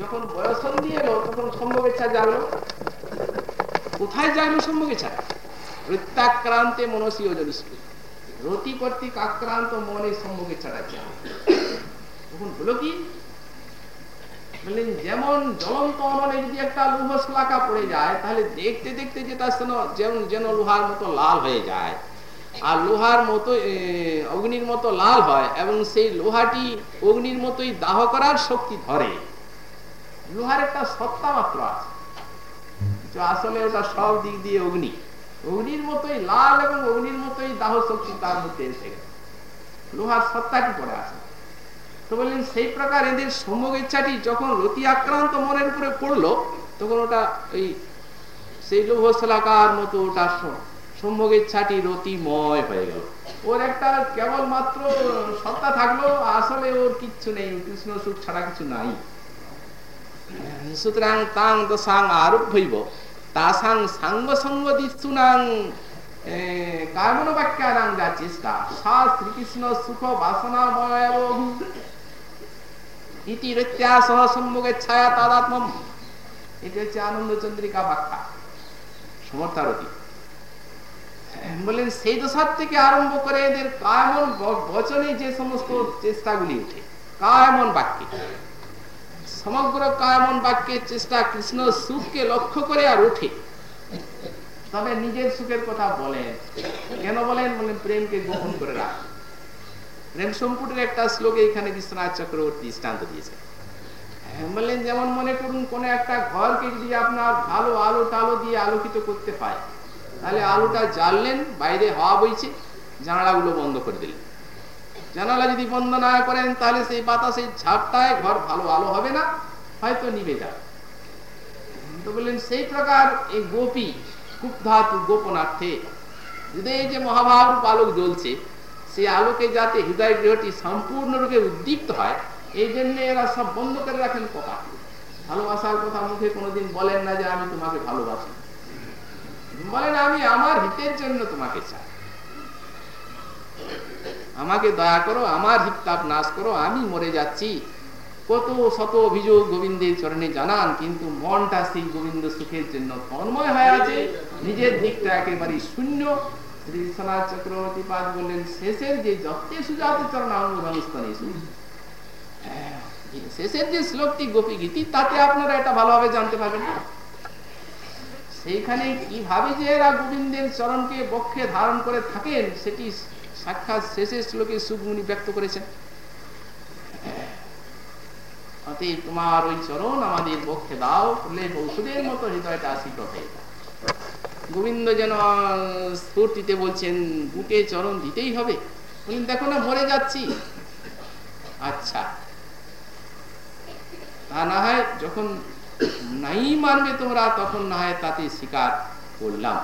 যখন এলো, তখন সম্ভব ইচ্ছা জাগলো। কোথায় জাগলো সম্ভব ইচ্ছা প্রত্যাক্রান্তে মনসীয় জনিষ্ঠ রতি কর্তৃক আক্রান্ত মনে তখন হলো কি? যেমন জ্বলন্ত অনলে যদি একটা লৌহ শলাকা পড়ে যায়, তাহলে দেখতে দেখতে যেটা যেমন যেন লোহার মতো লাল হয়ে যায়। আর লোহার মতো অগ্নির মতো লাল হয় এবং সেই লোহাটি অগ্নির মতোই দাহ করার শক্তি ধরে। লোহার একটা সত্তা মাত্র আছে। আসলে ওটা সব দিক দিয়ে অগ্নি। অগ্নির মতোই লাল এবং অগ্নির মতোই দাহ শক্তি তার মধ্যে এসে গেছে। লোহার সত্তাটি পড়ে আছে। তো বললেন, সেই প্রকার এদের সম্ভোগ ইচ্ছাটি যখন রতি আক্রান্ত মনের উপরে পড়ল, তখন ওটা ওই সেই লৌহশলাকার মতো ওটা সম্ভোগ ইচ্ছাটি রতিময় হয়ে গেল। ওর একটা কেবল মাত্র সত্তা থাকল, আসলে ওর কিচ্ছু নেই, কৃষ্ণ সুখ ছাড়া কিছু নাই। সুতরাং তাং দশাং আরোপ হইব তাসাং সাঙ্গ সঙ্গ দিচ্ছুনাং কামন বাক্যানাং যা চেষ্টা সা শ্রীকৃষ্ণ সুখ বাসনাময় ইতি রত্যাসহ সম্মুখে ছায়া তাদাত্মম এটি হচ্ছে আনন্দ চন্দ্রিকা ব্যাখ্যা সমর্থারতি বললেন সেই দশার থেকে আরম্ভ করে এদের কায়মন বচনে যে সমস্ত চেষ্টাগুলি উঠে কায়মন বাক্যে। সমগ্র কায়মন বাক্যের চেষ্টা কৃষ্ণ সুখকে লক্ষ্য করে আর উঠে তবে নিজের সুখের কথা বলেন। কেন বলেন? বলেন, প্রেমকে গোপন করে রাখ। প্রেম সম্পুটের একটা শ্লোকে এখানে বিশ্বনাথ চক্রবর্তী দৃষ্টান্ত দিয়েছে। বললেন, যেমন মনে করুন, কোন একটা ঘরকে যদি আপনার ভালো আলো টালো দিয়ে আলোকিত করতে পায় তাহলে আলোটা জ্বাললেন, বাইরে হাওয়া বইছে, জানালাগুলো বন্ধ করে দিলেন। জানালা যদি বন্ধ না করেন, তাহলে সেই বাতাসের ঝাপটায় ঘর ভালো আলো হবে না, হয়তো নিবে যাবে। বললেন, সেই প্রকার এই গোপী, খুব ধাতু গোপনার্থে হৃদয়ে যে মহাভারূপ আলোক জ্বলছে, সেই আলোকে যাতে হৃদয় গৃহটি সম্পূর্ণরূপে উদ্দীপ্ত হয়, এই জন্য এরা সব বন্ধ করে রাখেন কথা ভালোবাসার কথা মুখে কোনোদিন বলেন না যে আমি তোমাকে ভালোবাসি। বলেন, আমি আমার হিতের জন্য তোমাকে চাই। আমাকে দয়া করো, আমার হিতাপ নাশ করো, আমি মরে যাচ্ছি। কত শত অভিযোগ গোবিন্দের চরণে জানান, কিন্তু মনটা সেই গোবিন্দ সুখের জন্য তন্ময় হয়ে আছে। নিজের দিকটা একেবারে শূন্য। শ্রী বিশ্বনাথ চক্রবর্তী পাদ বললেন, শেষের যে যত্তে সুজাত চরণ অনুধানস্তনে শেষের যে শ্লোকটি গোপী গীতি, তাতে আপনারা এটা ভালোভাবে জানতে পারবেন সেইখানে কীভাবে যে এরা গোবিন্দের চরণকে বক্ষে ধারণ করে থাকেন, সেটি সাক্ষাৎ শেষের শ্লোকে সুখমুনি ব্যক্ত করেছেন। তোমার ওই চরণ আমাদের পক্ষে দাও, করলে ঔষধের মতো হৃদয়টা আসিত হয়ে গোবিন্দ যেন স্ফূর্তিতে বলছেন, বুকে চরণ দিতেই হবে। দেখো না, মরে যাচ্ছি। আচ্ছা। তা না হয় যখন নাই মানবে তোমরা, তখন না হয় তাতে স্বীকার করলাম।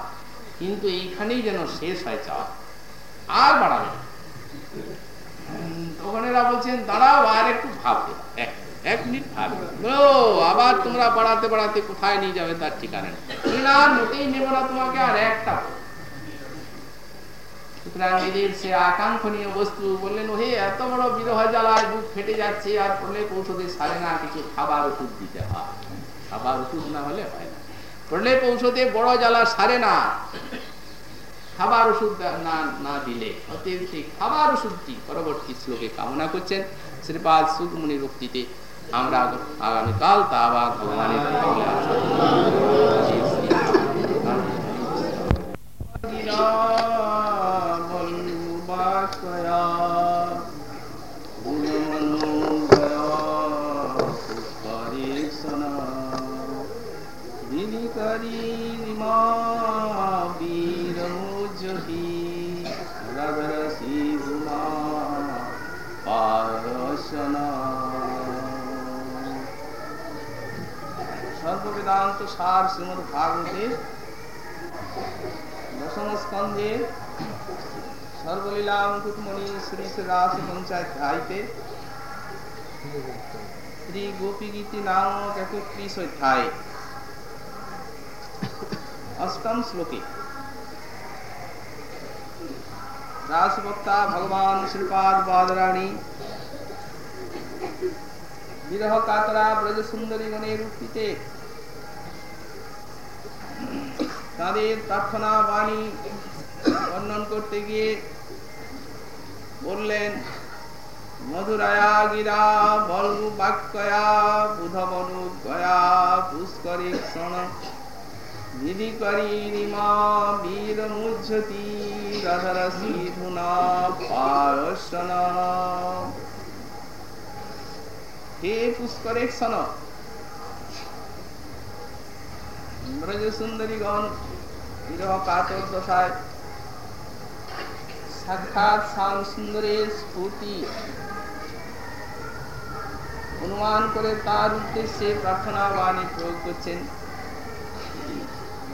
কিন্তু এইখানেই যেন শেষ হয় চাওয়া। আর বাড়াবে তখন এরা বলছেন, দাঁড়াও, আর একটু ভাববে। এক মিনিট আবার তোমরা বাড়াতে বাড়াতে কোথায় নিয়ে যাবে তার ঠিকানা না মোটেই নেব না তোমাকে, আর একটা বস্তু বললেন এত বড় বিরহ জ্বালায় বুক ফেটে যাচ্ছে, আর পড়লে ঔষধে সারে না, কিছু খাবার ওষুধ দিতে হয়। খাবার ওষুধ না হলে হয় না। পড়লে ঔষধে বড় জ্বালা সারে না। খাবার ওষুধ না দিলে অতএব সেই খাবার ওষুধটি পরবর্তী শ্লোকে কামনা করছেন। শ্রীপাদ সুখমুনির উক্তিতে আমরা আগামীকাল তা আবার ভগবানের সর্ববেদান্ত সার শ্রীমদ ভাগবতে দশম স্কন্ধে সর্বলীলা মুকুটমণি শ্রী শ্রী রাস পঞ্চাধ্যায়তে শ্রী গোপী গীতি নামক একত্রিশ অধ্যায় অষ্টম শ্লোকে। রাসবক্তা ভগবান শ্রীপাদ বাদরাণী বিরহ কাতরা ব্রজ সুন্দরী গণের উক্তিতে তাদের প্রার্থনা বাণী বর্ণন করতে গিয়ে বললেন মধুরায়া গিরা বলগু বাক্যয়া বুধবনু গয়া পুষ্করে ক্ষণ বিধি করি রিমা বীর মুজ্জতি রাধারসি ধুনা পায়সন হে পুষ্করে ক্ষণ ব্রজ সুন্দরীগণ বিরহ কাতর দশায় সাক্ষাৎ শ্যাম সুন্দরের স্ফূর্তি অনুমান করে তার উদ্দেশ্যে প্রার্থনা বাণী প্রয়োগ করছেন।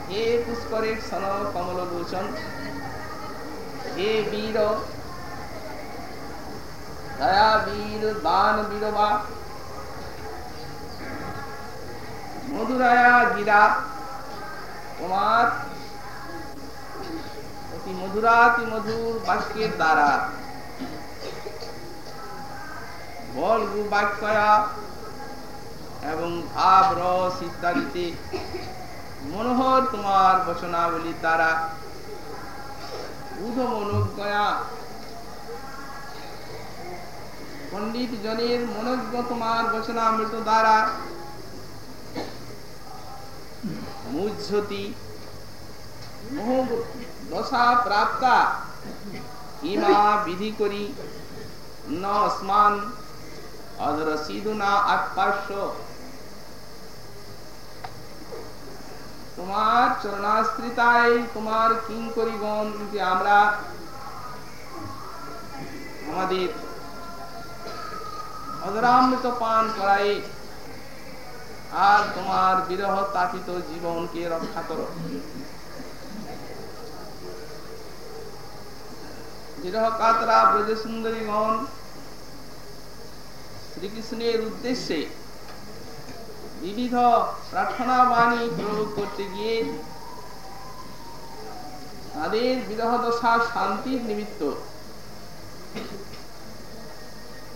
হে পুষ্করের সন কমল লোচন হে বীর দয়া বীর দান বীরবা মধুরায়া গিরা তোমার অতি মধুর বাক্যের দ্বারা। বল বাক্যয়া এবং ভাব, রস ইত্যাদিতে মনোহর তোমার বচনাবলী দ্বারা। বুধ মনোজ্ঞয়া পণ্ডিত জনের মনোজ্ঞ তোমার বচনামৃত দ্বারা। মুজ্জতি মোহ দশা প্রাপ্তা। ইমা বিধি করি। তোমার চরণাশ্রিতায় তোমার যে আমরা আমাদের অদরামৃত পান করাই আর তোমার বিরহ তাপিত জীবনকে রক্ষা করো। বিরহ কাতরা ব্রজ সুন্দরীগণ শ্রীকৃষ্ণের উদ্দেশ্যে বিবিধ প্রার্থনা বাণী প্রয়োগ করতে গিয়ে তাদের বিরহ দশা শান্তির নিমিত্ত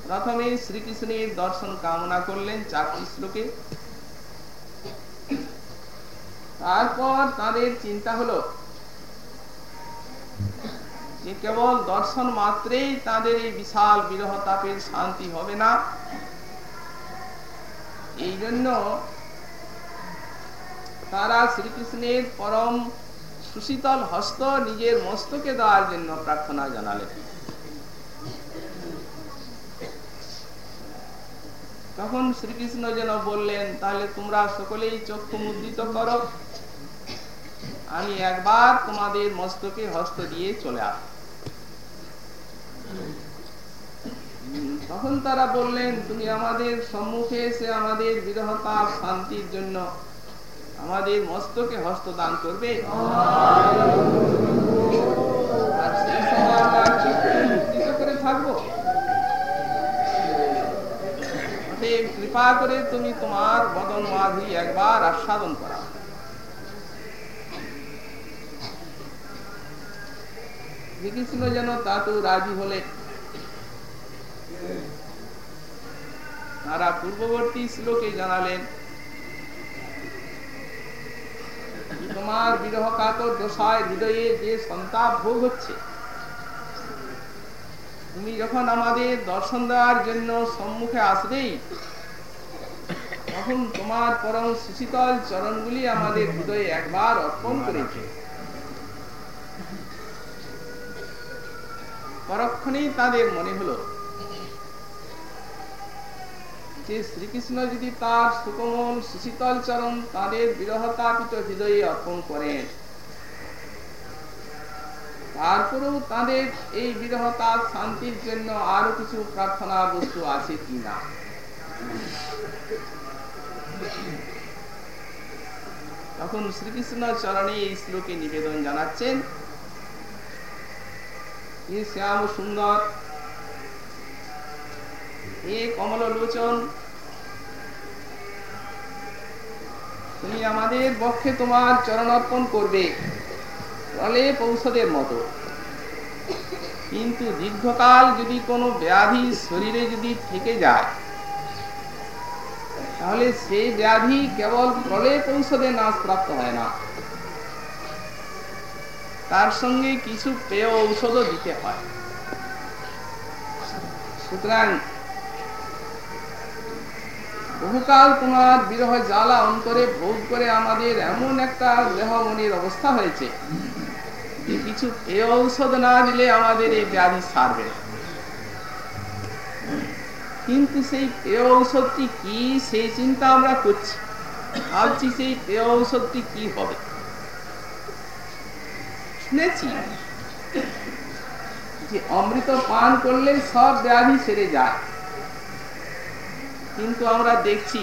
প্রথমে শ্রীকৃষ্ণের দর্শন কামনা করলেন চারটি শ্লোকে। তারপর তাদের চিন্তা হলো যে কেবল দর্শন মাত্রেই তাদের এই বিশাল বিরহ তাপের শান্তি হবে না। এই জন্য তারা শ্রীকৃষ্ণের পরম সুশীতল হস্ত নিজের মস্তকে দেওয়ার জন্য প্রার্থনা জানালেন। তখন শ্রীকৃষ্ণ যেন বললেন, তাহলে তোমরা সকলেই চক্ষু মুদ্রিত করো। আমি একবার তোমাদের মস্তকে হস্ত দিয়ে চলে আস। তখন তারা বললেন, তুমি আমাদের সম্মুখে এসে আমাদের বিরহতা শান্তির জন্য আমাদের মস্তকে হস্ত দান করবে কৃপা করে তুমি তোমার বদন মাধুরী একবার আস্বাদন করা শ্রীকৃষ্ণ যেন তাতে রাজি হলে। তারা পূর্ববর্তী শ্লোকে জানালেন তোমার বিরহ দশায় হৃদয়ে যে সন্তাপ ভোগ হচ্ছে, তুমি যখন আমাদের দর্শন দেওয়ার জন্য সম্মুখে আসবেই, তখন তোমার পরম সুশীতল চরণগুলি আমাদের হৃদয়ে একবার অর্পণ করেছে। পরক্ষণেই তাদের মনে হলো, যে শ্রীকৃষ্ণ যদি তার সুকমল সুশীতল চরণ তাদের বিরহতাপিত হৃদয়ে অর্পণ করেন, তারপরেও তাদের এই বিরহতা শান্তির জন্য আরও কিছু প্রার্থনা বস্তু আছে কিনা? তখন শ্রীকৃষ্ণ চরণে এই শ্লোকে নিবেদন জানাচ্ছেন শ্যাম সুন্দর। হে কমল লোচন তুমি আমাদের পক্ষে তোমার চরণ অর্পণ করবে, ফলে পৌষদের মতো। কিন্তু দীর্ঘকাল যদি কোনো ব্যাধি শরীরে যদি থেকে যায়, তাহলে সেই ব্যাধি কেবল প্রলেপ ঔষধে নাশ প্রাপ্ত হয় না। তার সঙ্গে কিছু পেয় ঔষধও দিতে হয়। সুতরাং বহুকাল তোমার বিরহ জ্বালা অন্তরে ভোগ করে আমাদের এমন একটা দেহ মনির অবস্থা হয়েছে কিছু পেয় ঔষধ না দিলে আমাদের এই ব্যাধি সারবে কিন্তু সেই পেয় ঔষধটি কি সেই চিন্তা আমরা করছি। ভাবছি সেই পেয় ঔষধটি কি হবে? শুনেছি। যে অমৃত পান করলে সব ব্যাধি সেরে যায়। কিন্তু আমরা দেখছি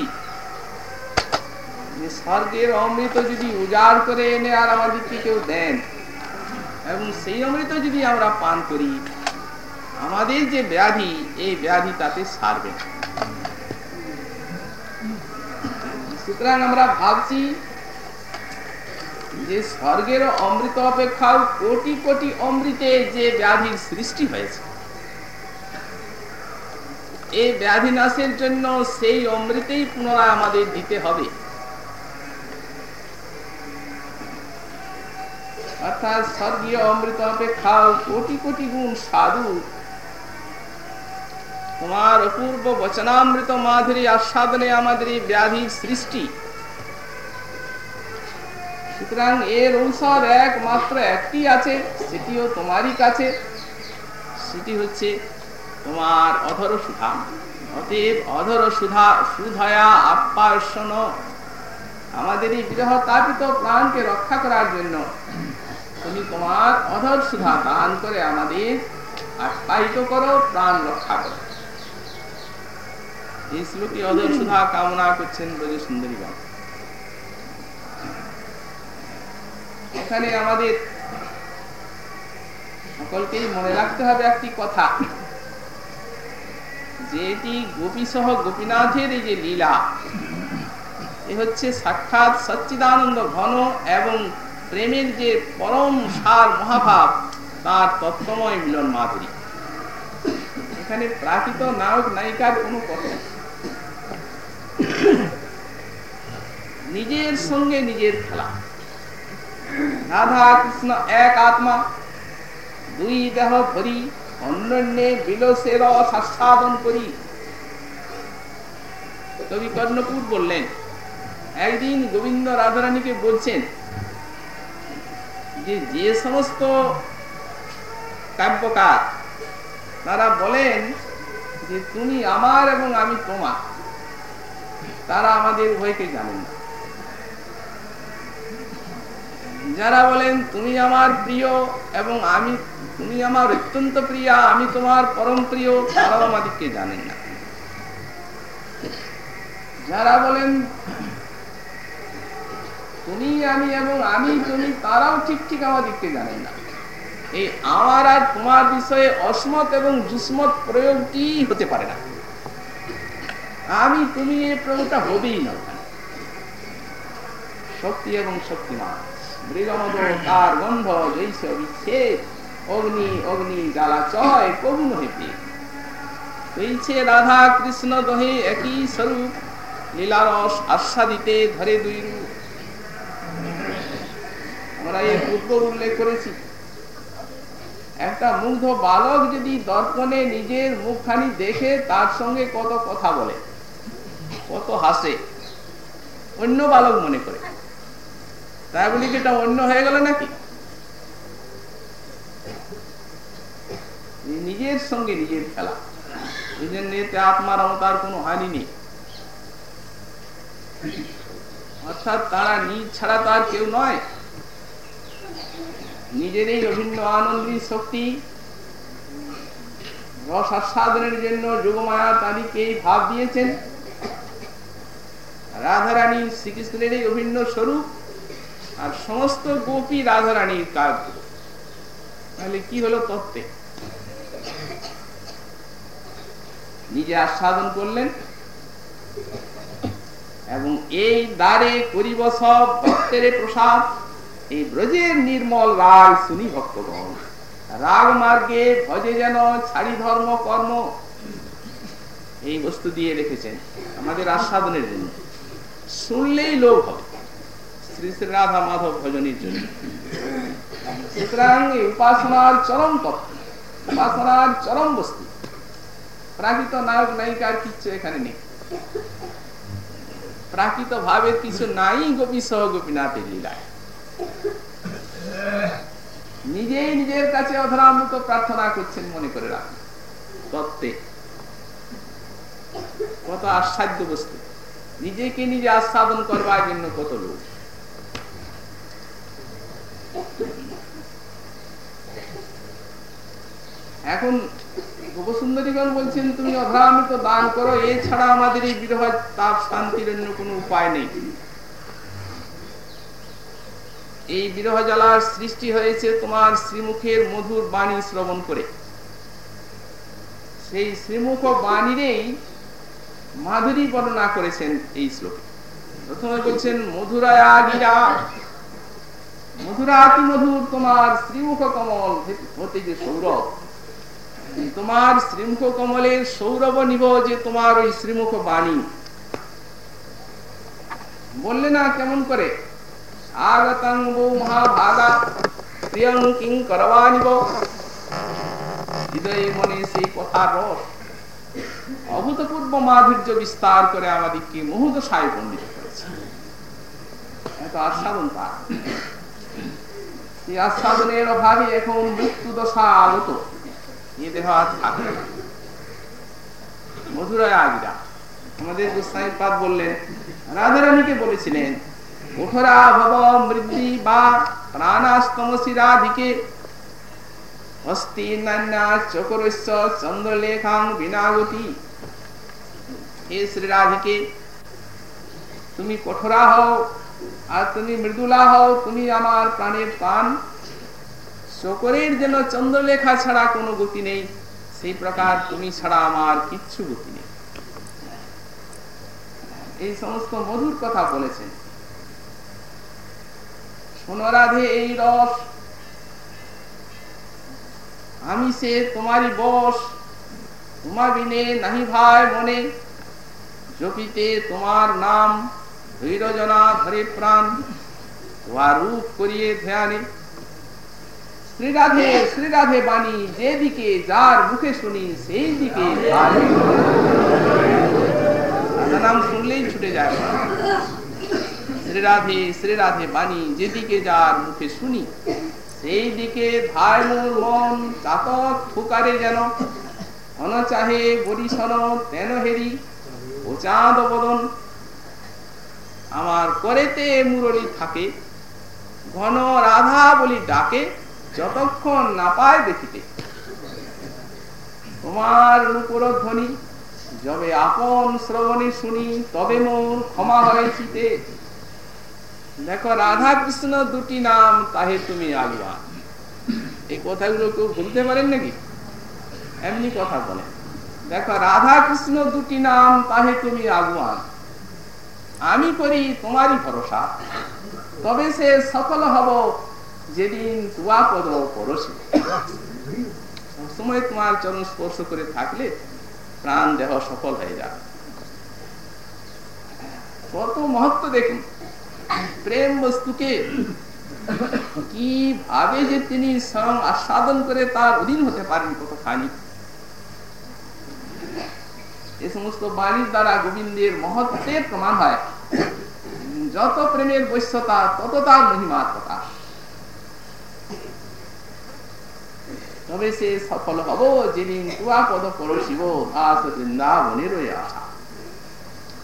যে স্বর্গের অমৃত যদি উজাড় করে এনে আর আমাদেরকে কেউ দেন, এবং সেই অমৃত যদি আমরা পান করি, আমাদের যে ব্যাধি, এই ব্যাধি তাতে সারবে সুতরাং আমরা ভাবছি যে স্বর্গের অমৃত অপেক্ষাও কোটি কোটি অমৃতে যে ব্যাধির সৃষ্টি হয়েছে। এই ব্যাধি নাশের জন্য সেই অমৃতেই পুনরায় আমাদের দিতে হবে। অর্থাৎ স্বর্গীয় অমৃত অপেক্ষাও কোটি কোটি গুণ সাধু। তোমার অপূর্ব বচনামৃত মাধুরী আস্বাদনে আমাদের এই ব্যাধির সৃষ্টি সুতরাং এর ঔষধ একমাত্র একটি আছে, সেটিও তোমারই কাছে। সেটি হচ্ছে তোমার অধর সুধা। অতএব অধর সুধা, সুধয়া আপ্যাসন আমাদের এই বিরহ তাপিত প্রাণকে রক্ষা করার জন্য। তুমি তোমার অধর সুধা দান করে আমাদের আপ্যায়িত করো, প্রাণ রক্ষা করো। এই শ্লোকে অধর সুধা কামনা করছেন বলে সুন্দরী সুন্দরীগণ এখানে আমাদের সকলকেই মনে রাখতে হবে একটি কথা। যে এটি গোপী সহ গোপীনাথের এই যে লীলা, এ হচ্ছে সাক্ষাৎ সচ্চিদানন্দ ঘন এবং প্রেমের যে পরম সার মহাভাব, তার তত্ত্বময় মিলন মাধুরী। এখানে প্রাকৃত নায়ক নায়িকার কোনো কথা নিজের সঙ্গে নিজের খেলা। রাধা কৃষ্ণ এক আত্মা, দুই দেহ ভরি, অন্যন্যে করি। কবি কর্ণপুর বললেন, একদিন গোবিন্দ রাধারানীকে বলছেন যে যে সমস্ত কাব্যকার, তারা বলেন যে, তুমি আমার এবং আমি তোমার। তারা আমাদের উভয়কে জানেন না। যারা বলেন, তুমি আমার প্রিয় এবং আমি, তুমি আমার অত্যন্ত প্রিয়া, আমি তোমার পরম প্রিয়, তারাও আমাদেরকে জানেন না। যারা বলেন, তুমি আমি এবং আমি তুমি, তারাও ঠিক ঠিক আমাদেরকে জানেন না। এই আমার আর তোমার বিষয়ে অসমত এবং জুসমত প্রয়োগটি হতে পারে না। আমি, তুমি এই প্রয়োগটা হবেই না। শক্তি এবং শক্তিমান মৃগমদ তার গন্ধ জৈস বিচ্ছেদ। অগ্নি অগ্নি জ্বালা চয় কবুন হইতে। হইছে রাধা কৃষ্ণ দহে একই স্বরূপ। লীলারস আস্বাদিতে ধরে দুই রূপ। আমরা এর পূর্ব উল্লেখ করেছি। একটা মুগ্ধ বালক যদি দর্পণে নিজের মুখখানি দেখে, তার সঙ্গে কত কথা বলে, কত হাসে, অন্য বালক মনে করে। তাই বলি কি এটা অন্য হয়ে গেল নাকি? নিজের সঙ্গে নিজের খেলা। এই জন্য এতে আত্মার অবতার কোনো হানি নেই। অর্থাৎ তারা নিজ ছাড়া তার কেউ নয়। নিজেরই অভিন্ন আনন্দী শক্তি, রস আস্বাদনের জন্য যুগমায়া তাদেরকে ভাব দিয়েছেন। রাধারানী শ্রীকৃষ্ণের এই অভিন্ন স্বরূপ আর সমস্ত গোপী রাধারানীর কাজ। তাহলে কি হলো তত্ত্বে? নিজে আস্বাদন করলেন এবং এই দ্বারে করিব সব ভক্তের প্রসাদ, এই ব্রজের নির্মল রাগ শুনি ভক্তগণ। রাগ মার্গে ভজে যেন ছাড়ি ধর্ম, কর্ম। এই বস্তু দিয়ে রেখেছেন আমাদের আস্বাদনের জন্য। শুনলেই লোক হবে। শ্রী শ্রী রাধা মাধব ভজনের জন্য। সুতরাং এই উপাসনার চরম তত্ত্ব উপাসনার চরম বস্তু। প্রাকৃত নায়ক নায়িকার কিচ্ছু এখানে নেই। প্রাকৃত ভাবের কিছু নাই গোপী সহ গোপীনাথের লীলায়। নিজেই নিজের কাছে অধরামৃত প্রার্থনা করছেন মনে করে রাখুন। তত্ত্বে কত আস্বাদ্য বস্তু। নিজেকে নিজে আস্বাদন করবার জন্য কত লোক। এখন গোপসুন্দরীগণ বলছেন, তুমি অধরামৃত দান করো, এছাড়া আমাদের এই বিরহ তাপ শান্তির অন্য কোনো উপায় নেই। এই বিরহ জ্বালার সৃষ্টি হয়েছে তোমার শ্রীমুখের মধুর বাণী শ্রবণ করে। সেই শ্রীমুখ বাণীরেই মাধুরী বর্ণনা করেছেন এই শ্লোকে। প্রথমে বলছেন, মধুরায়া গিরা, মধুরাতি মধুর তোমার শ্রীমুখ কমল হতে যে সৌরভ তোমার শ্রীমুখ কমলের সৌরভ নিব যে তোমার ওই শ্রীমুখ বাণী। বললে না কেমন করে? অভূতপূর্ব মাধুর্য বিস্তার করে আমাদেরকে মুহুদশায় পণ্ডিত করেছে। এত আস্বাদন এই অভাবে এখন মৃত্যু দশা আগত আর থাকে মধুরায় আগিরা আমাদের বললেন বলেছিলেন ভব মৃদ্ধি বা প্রাণাস্তমসি রাধিকে। নান্যা চকরস্য চন্দ্রলেখাং বিনাগতি। হে শ্রী রাধিকে, তুমি কঠোরা হও আর তুমি মৃদুলা হও, তুমি আমার প্রাণের প্রাণ শকরের যেন চন্দ্রলেখা ছাড়া কোনো গতি নেই। সেই প্রকার তুমি ছাড়া আমার কিচ্ছু গতি নেই। এই সমস্ত মধুর কথা বলেছেন। সোনরাধে এই রস। আমি সে তোমারই বস। তোমার বিনে নাহি ভাই মনে। জপিতে তোমার নাম ধৈর্যনা ধরে প্রাণ। তোমার রূপ করিয়ে ধ্যানে। শ্রীরাধে শ্রীরাধে বাণী যেদিকে যার মুখে শুনি সেই দিকে নাম শুনলেই ছুটে যায়। শ্রীরাধে শ্রীরাধে বাণী যেদিকে যার মুখে শুনি সেই দিকে ধায় মোর মন চাতক ফুকারে যেন। অনচাহে বরিশন তেন হেরি ও চাঁদ বদন আমার করেতে মুরলি থাকে ঘন রাধা বলি ডাকে। যতক্ষণ না পায় দেখিতে। তোমার নুপুর ধ্বনি যবে আপন শ্রবণে শুনি, তবে মোর ক্ষমা হয়েছিতে দেখো রাধা কৃষ্ণ দুটি নাম তাহে তুমি আগুয়া এই কথাগুলো কেউ বলতে পারেন নাকি? এমনি কথা বলে। দেখো রাধা কৃষ্ণ দুটি নাম তাহে তুমি আগুয়ান আমি করি তোমারই ভরসা, তবে সে সফল হব যেদিন তুয়া পদ পরশি সবসময় তোমার চরণ স্পর্শ করে থাকলে প্রাণ দেহ সফল হয়ে যাবে। কত মহত্ব দেখুন। প্রেম বস্তুকে কি ভাবে যে তিনি স্বয়ং আস্বাদন করে তার অধীন হতে পারেন কতখানি। এ সমস্ত বাণীর দ্বারা গোবিন্দের মহত্বের প্রমাণ হয়। যত প্রেমের বৈশ্যতা, তত তার মহিমার প্রকাশ তবে সে সফল হব যেদিন তুয়া পদ পরশিব দাস বৃন্দাবনের আশা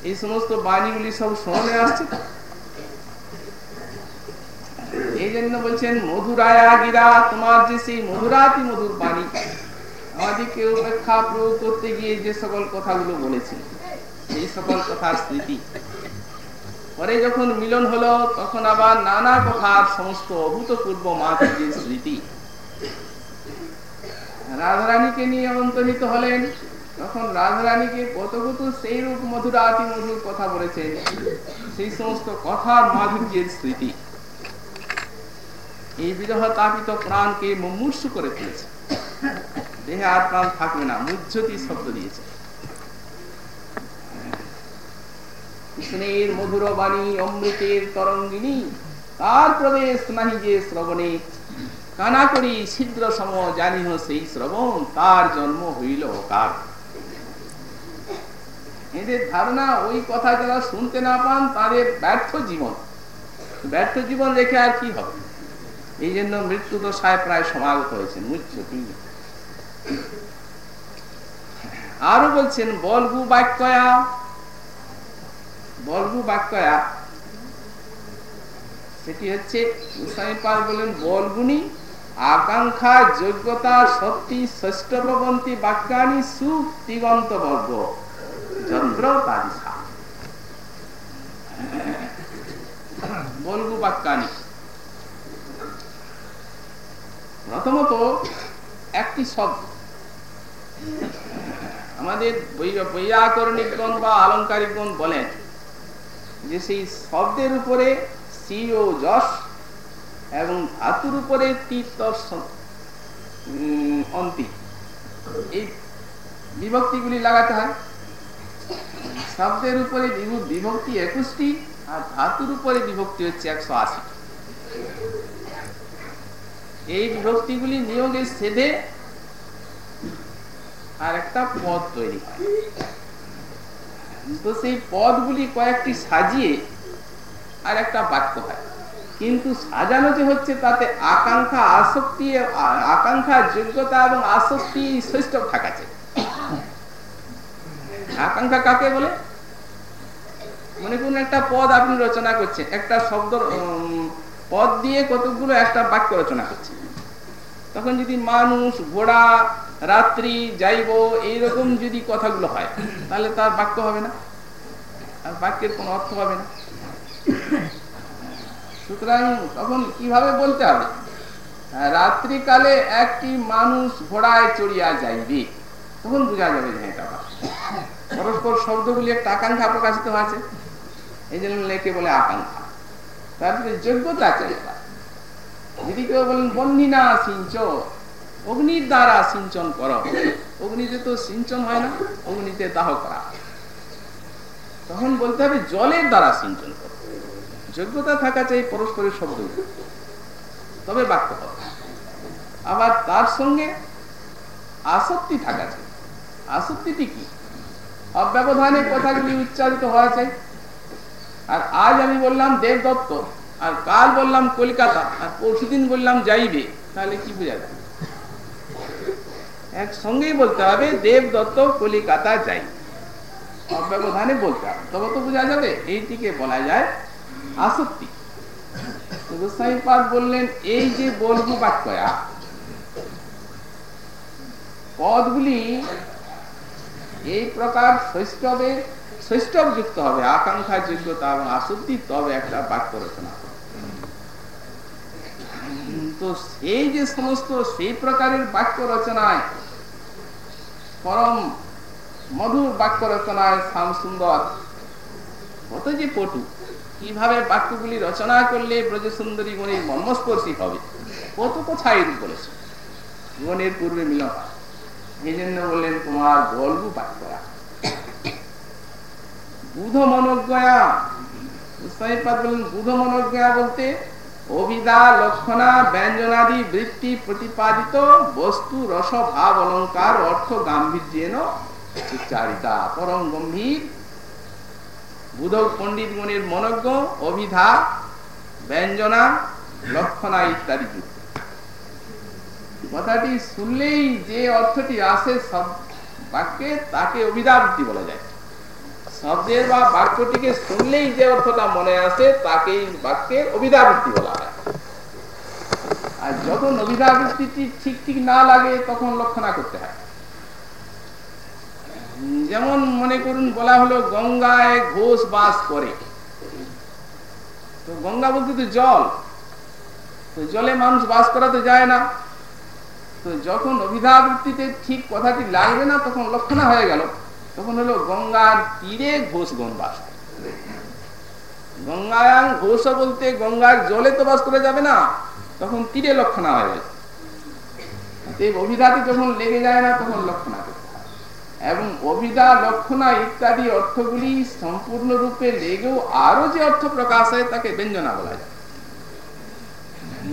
এই সমস্ত বাণীগুলি সব স্মরণে আসছে এই জন্য বলছেন মধুরায়া গিরা তোমার যে সেই মধুরাতি মধুর বাণী আমাদেরকে উপেক্ষা প্রয়োগ করতে গিয়ে যে সকল কথাগুলো বলেছে সেই সকল কথার স্মৃতি পরে যখন মিলন হলো তখন আবার নানা কথার সমস্ত অভূতপূর্ব মাতৃর স্মৃতি রাধারানীকে নিয়ে অন্তর্হিত হলেন। তখন রাধারানীকে কত কত সেই রূপ মধুরাতি মধুর কথা বলেছেন। সেই সমস্ত কথার মাধুর্যের স্মৃতি। এই বিরহ তাপিত প্রাণকে মুমূর্ষ করে তুলেছে। দেহে আর প্রাণ থাকবে না মুজ্জতি শব্দ দিয়েছে। কৃষ্ণের মধুর বাণী, অমৃতের তরঙ্গিনী, তার প্রবেশ নাহি যে শ্রবণে। কানা করি ছিদ্র সম জানিহ সেই শ্রবণ, তার জন্ম হইল কার এদের ধারণা ওই কথা যারা শুনতে না পান, তাদের ব্যর্থ জীবন। ব্যর্থ জীবন রেখে আর কি হবে? এই জন্য মৃত্যু দশায় প্রায় সমাগত হয়েছেন বুঝছ কি আরও বলছেন, বলগু বাক্যয়া। বলগু বাক্যয়া, সেটি হচ্ছে বলেন বলগুনি আকাঙ্ক্ষা, যোগ্যতা সত্যি শ্রেষ্ঠ প্রবন্তী বাক্যানি সুদিগন্ত বর্গ। যন্ত্র বলগু বাক্যানি। প্রথমত, একটি শব্দ। আমাদের বৈয়াকরণিকগণ বা আলঙ্কারিকগণ বলেন যে সেই শব্দের উপরে সি ও যশ এবং ধাতুর উপরে তীর্থ অন্তি। এই বিভক্তিগুলি লাগাতে হয়। শব্দের উপরে বিভক্তি একুশটি আর ধাতুর উপরে বিভক্তি হচ্ছে একশো আশি। এই বিভক্তিগুলি নিয়োগে সেধে আর একটা পদ তৈরি হয়। তো সেই পদগুলি কয়েকটি সাজিয়ে আর একটা বাক্য হয়। কিন্তু সাজানো যে হচ্ছে তাতে আকাঙ্ক্ষা, আসক্তি, আকাঙ্ক্ষা, যোগ্যতা এবং আসক্তি শ্রেষ্ঠ থাকাছে আকাঙ্ক্ষা কাকে বলে? মনে করুন একটা পদ আপনি রচনা করছেন, একটা শব্দ পদ দিয়ে কতগুলো একটা বাক্য রচনা করছে তখন যদি মানুষ, ঘোড়া, রাত্রি, যাইব, এইরকম যদি কথাগুলো হয়, তাহলে তার বাক্য হবে না। আর বাক্যের কোনো অর্থ হবে না। সুতরাং তখন কীভাবে বলতে হবে? রাত্রিকালে একটি মানুষ ঘোড়ায় চড়িয়া যাইবে। তখন বোঝা যাবে যে এটা পরস্পর শব্দগুলি একটা আকাঙ্ক্ষা প্রকাশিত হয়েছে। এই জন্য লেখে বলে আকাঙ্ক্ষা। তারপরে যোগ্যতা চাই যদি কেউ বলেন বন্যিনা সিঞ্চ, অগ্নির দ্বারা সিঞ্চন কর। অগ্নিতে তো সিঞ্চন হয় না, অগ্নিতে দাহ করা। তখন বলতে হবে, জলের দ্বারা সিঞ্চন কর। যোগ্যতা থাকা চাই পরস্পরের শব্দ। তবে বাক্য আবার তার সঙ্গে আসক্তি থাকা চাই। আসক্তিটি কি? অব্যবধানে কথাগুলি উচ্চারিত হওয়া চাই। আর আজ আমি বললাম দেবদত্ত, আর কাল বললাম কলকাতা, আর পরশুদিন বললাম যাইবে, তাহলে কি বোঝা যায়? একসঙ্গেই বলতে হবে, দেবদত্ত কলিকাতা যাই। অব্যবধানে বলতে হবে। তবে তো বোঝা যাবে, এইটিকে বলা যায় আসক্তি। বললেন, এই যে বলবু বাক্যয়া, পদগুলি এই প্রকার শৈষ্ঠবে শৈষ্ঠব যুক্ত হবে আকাঙ্ক্ষা যোগ্যতা এবং আসক্তি, তবে একটা বাক্য রচনা তো সেই যে সমস্ত, সেই প্রকারের বাক্য রচনায়, পরম মধুর বাক্য রচনায় শ্যাম সুন্দর কত যে পটু কীভাবে বাক্যগুলি রচনা করলে ব্রজ সুন্দরী গণের মর্মস্পর্শী হবে? কত কোথায় বলেছে। গণের পূর্বে মিলন। এই জন্য বললেন, তোমার বুধ মনোজ্ঞয়া বললেন বুধ মনোজ্ঞয়া অর্থ, গাম্ভীর্যেন, উচ্চারিতা, পরম গম্ভীর। বুধ পণ্ডিত গণের মনজ্ঞ, অভিধা, ব্যঞ্জনা, লক্ষণা ইত্যাদি কথাটি শুনলেই যে অর্থটি আসে সব বাক্যে, তাকে অভিধাবৃত্তি বলা যায়। শব্দের বা বাক্যটিকে শুনলেই যে অর্থটা মনে আসে তাকে বাক্যের অভিধাবৃত্তি বলা হয়। আর যখন অভিধাবৃত্তিটি ঠিক ঠিক না লাগে, তখন লক্ষণা করতে হয়। যেমন মনে করুন বলা হলো গঙ্গায় ঘোষ বাস করে। তো গঙ্গা বলতে তো জল। তো জলে মানুষ বাস করাতে যায় না। তো যখন অভিধাবৃত্তিতে ঠিক কথাটি লাগবে না, তখন লক্ষণা হয়ে গেল। তখন হলো গঙ্গার তীরে ঘোষগণ বাস গঙ্গায়াং ঘোষ বলতে গঙ্গার জলে তো বাস করে যাবে না, তখন তীরে লক্ষণা হয়ে গেছে অভিধাটি যখন লেগে যায় না, তখন লক্ষণা। এবং অভিদা লক্ষণা ইত্যাদি অর্থগুলি সম্পূর্ণরূপে লেগেও আরও যে অর্থ প্রকাশ হয় তাকে ব্যঞ্জনা বলা যায়।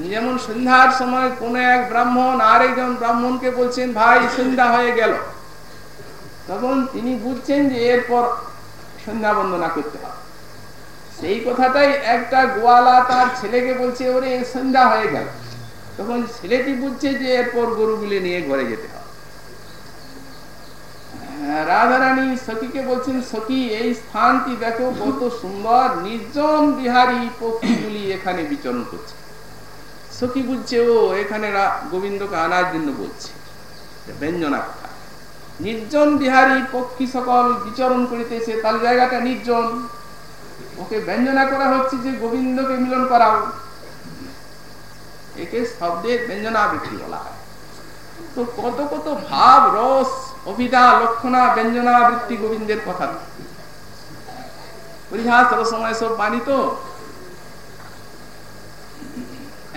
যেমন সন্ধ্যার সময় কোন এক ব্রাহ্মণ আর একজন ব্রাহ্মণকে বলছেন, ভাই, সন্ধ্যা হয়ে গেল। তখন তিনি বুঝছেন যে এরপর সন্ধ্যা বন্দনা করতে হবে। সেই কথাটাই একটা গোয়ালা তার ছেলেকে বলছে, ওরে, সন্ধ্যা হয়ে গেল। তখন ছেলেটি বুঝছে যে এরপর গরুগুলি নিয়ে ঘরে যেতে রাধারানী সখীকে বলছেন সখী এই স্থানটি দেখো, কত সুন্দর, নির্জন বিহারী পক্ষীগুলি এখানে বিচরণ করছে। সখী বুঝছে, ও, এখানে গোবিন্দকে আনার জন্য বলছে। ব্যঞ্জনা কথা। নির্জন বিহারী পক্ষী সকল বিচরণ করিতেছে, তার জায়গাটা নির্জন। ওকে ব্যঞ্জনা করা হচ্ছে যে, গোবিন্দকে মিলন করাও। একে শব্দের ব্যঞ্জনাবৃত্তি বলা হয়। তো কত কত ভাব, রস অভিধা লক্ষণা ব্যঞ্জনাবৃত্তি গোবিন্দের কথা। পরিহাস সময় সব বাণী তো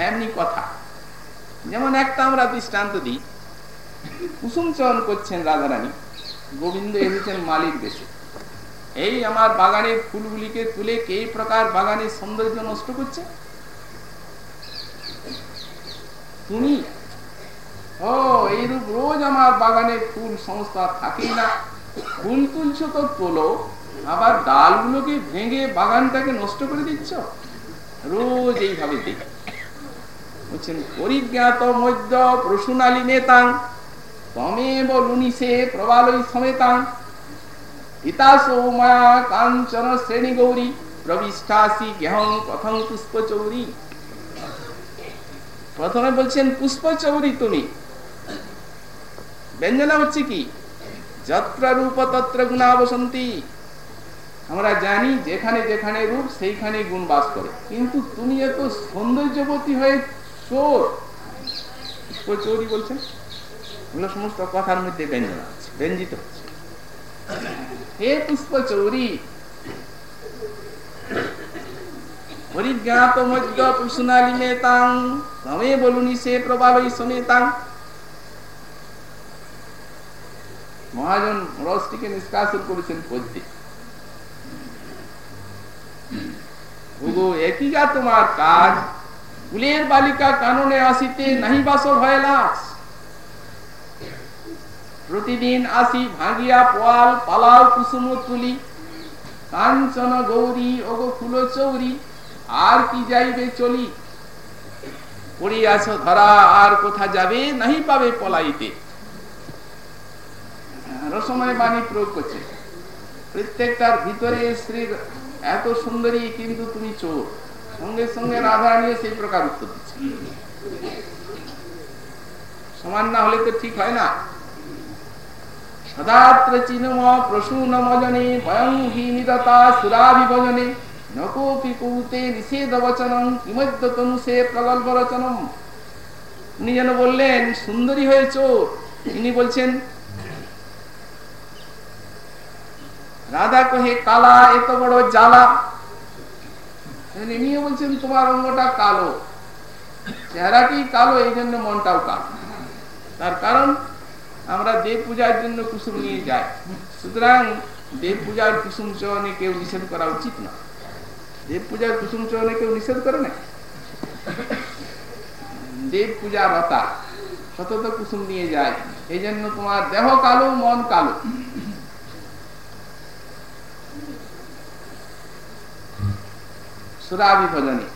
এমনি কথা। যেমন একটা আমরা দৃষ্টান্ত দিই। কুসুম চয়ন করছেন রাধারানী। গোবিন্দ এসেছেন মালিক দেশে এই আমার বাগানের ফুলগুলিকে তুলে কে প্রকার বাগানের সৌন্দর্য নষ্ট করছে? তুমি এইরূপ রোজ আমার বাগানের ফুল সংস্থা থাকেই না। ফুল তুলছ তো তোলো, আবার ডালগুলোকে ভেঙে বাগানটাকে নষ্ট করে দিচ্ছ? রোজ এইভাবে দেখি। সমেতাং। কাঞ্চন শ্রেণি গৌরী প্রথমে বলছেন পুষ্প চৌরী তুমি। ব্যঞ্জনা হচ্ছে কি? যত্র রূপ তত্র গুণা বসন্তী। আমরা জানি যেখানে যেখানে রূপ, সেইখানে গুণ বাস করে। কিন্তু তুমি এত সৌন্দর্যবতী হয়ে চোর। চৌরি এগুলো সমস্ত কথার মধ্যে ব্যঞ্জনা আছে, ব্যঞ্জিত হচ্ছে। হে পুষ্প চৌরি। পরিজ্ঞাত মধ্য পুষ্ণালী নেতাং। তমে বলুনি সে প্রবালই সমেতাং মহাজন রসটিকে নিষ্কাশন করেছেন পদ্যে একই গা তোমার কাজ? কুলের বালিকা কাননে আসিতে নাহি বাস ভয়লাস। প্রতিদিন আসি ভাঙিয়া পোয়াল পালাও কুসুম তুলি। কাঞ্চন, গৌরী, ওগো ফুল চৌরি, আর কি যাইবে চলি? পড়িয়াছ ধরা, আর কোথা যাবে? নাহি পাবে পলাইতে। রসময় বাণী প্রয়োগ করছে। প্রত্যেকটার ভিতরে শ্রীর এত সুন্দরী কিন্তু তুমি চোর। সঙ্গে সঙ্গে রাধা নিয়ে সেই প্রকার উত্তর দিচ্ছে। সমান না হলে তো ঠিক হয় না। সদাত্র সুন্দরী হয়ে চোর। তিনি বলছেন রাধা কহে, কালা, এত বড় জ্বালা। ইনিও বলছেন, তোমার অঙ্গটা কালো। চেহারাটি কালো, এই জন্য মনটাও কালো। তার কারণ, আমরা দেব পূজার জন্য কুসুম নিয়ে যাই। সুতরাং, দেব পূজার কুসুম চয়নে কেউ নিষেধ করা উচিত না। দেব পূজার কুসুম চয়নে কেউ নিষেধ করে না? দেব পূজা রতা। সতত কুসুম নিয়ে যায়। এই জন্য তোমার দেহ কালো, মন কালো। সুরাবি ভজনে।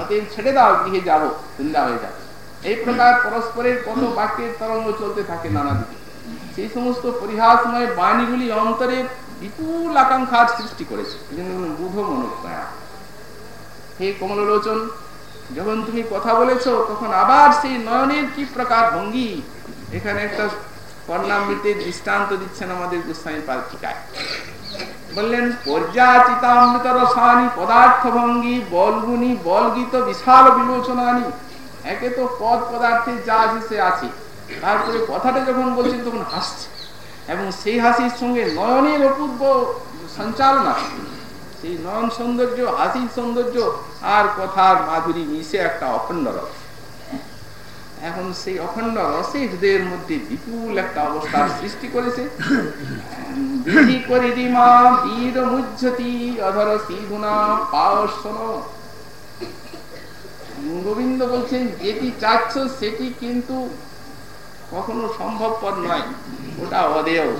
অতএব ছেড়ে দাও, গৃহে যাব সন্ধ্যা হয়ে যাবে। এই প্রকার পরস্পরের কত বাক্যের তরঙ্গ চলতে থাকে নানা দিকে। সেই সমস্ত পরিহাসময় বাণীগুলি অন্তরে বিপুল আকাঙ্ক্ষার সৃষ্টি করেছে। বুধ মনোজ্ঞা হে কমলোচন যখন তুমি কথা বলেছ, তখন আবার সেই নয়নের কি প্রকার ভঙ্গি? এখানে একটা কর্ণামৃতের দৃষ্টান্ত দিচ্ছেন আমাদের গোস্বামী পার্থিকায় বললেন পর্যাচিতামৃত রসানি পদার্থ ভঙ্গি বলগুনি বলগীত, বিশাল বিলোচনানি একে তো পদ পদার্থে যা আছে সে আছে। তারপরে কথাটা যখন বলছেন, তখন হাসছে। এবং সেই হাসির সঙ্গে নয়নের অপূর্ব সঞ্চালনা। সেই নয়ন সৌন্দর্য, হাসির সৌন্দর্য আর কথার মাধুরী মিশে একটা অখণ্ড রস। এখন সেই অখণ্ড রসের মধ্যে বিপুল একটা অবস্থার সৃষ্টি করেছে। গোবিন্দ বলছেন, যেটি চাচ্ছ সেটি কিন্তু কখনো সম্ভবপর নয়, ওটা অদেয়।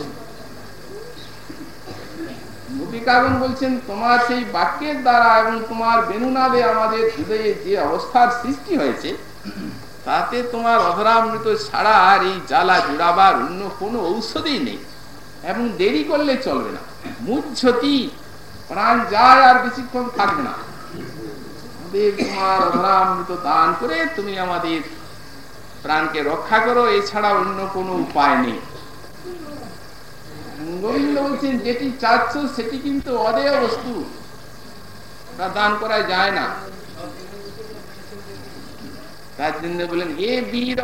গোপিকাগণ বলছেন, তোমার সেই বাক্যের দ্বারা এবং তোমার বেনুনাদে আমাদের হৃদয়ে যে অবস্থার সৃষ্টি হয়েছে তাতে তোমার অধরামৃত ছাড়া আর এই জ্বালা জুড়াবার অন্য কোনো ঔষধই নেই। এবং দেরি করলে চলবে না। মুচ্ছতি প্রাণ যায় আর বেশিক্ষণ থাকবে না। দান করে তুমি আমাদের প্রাণকে রক্ষা করো, এছাড়া অন্য কোনো উপায় নেই। গোবিন্দ বলছেন যেটি চাচ্ছ সেটি কিন্তু অদেয় বস্তু। দান করা যায় না। তার জন্য বলেন এ বীর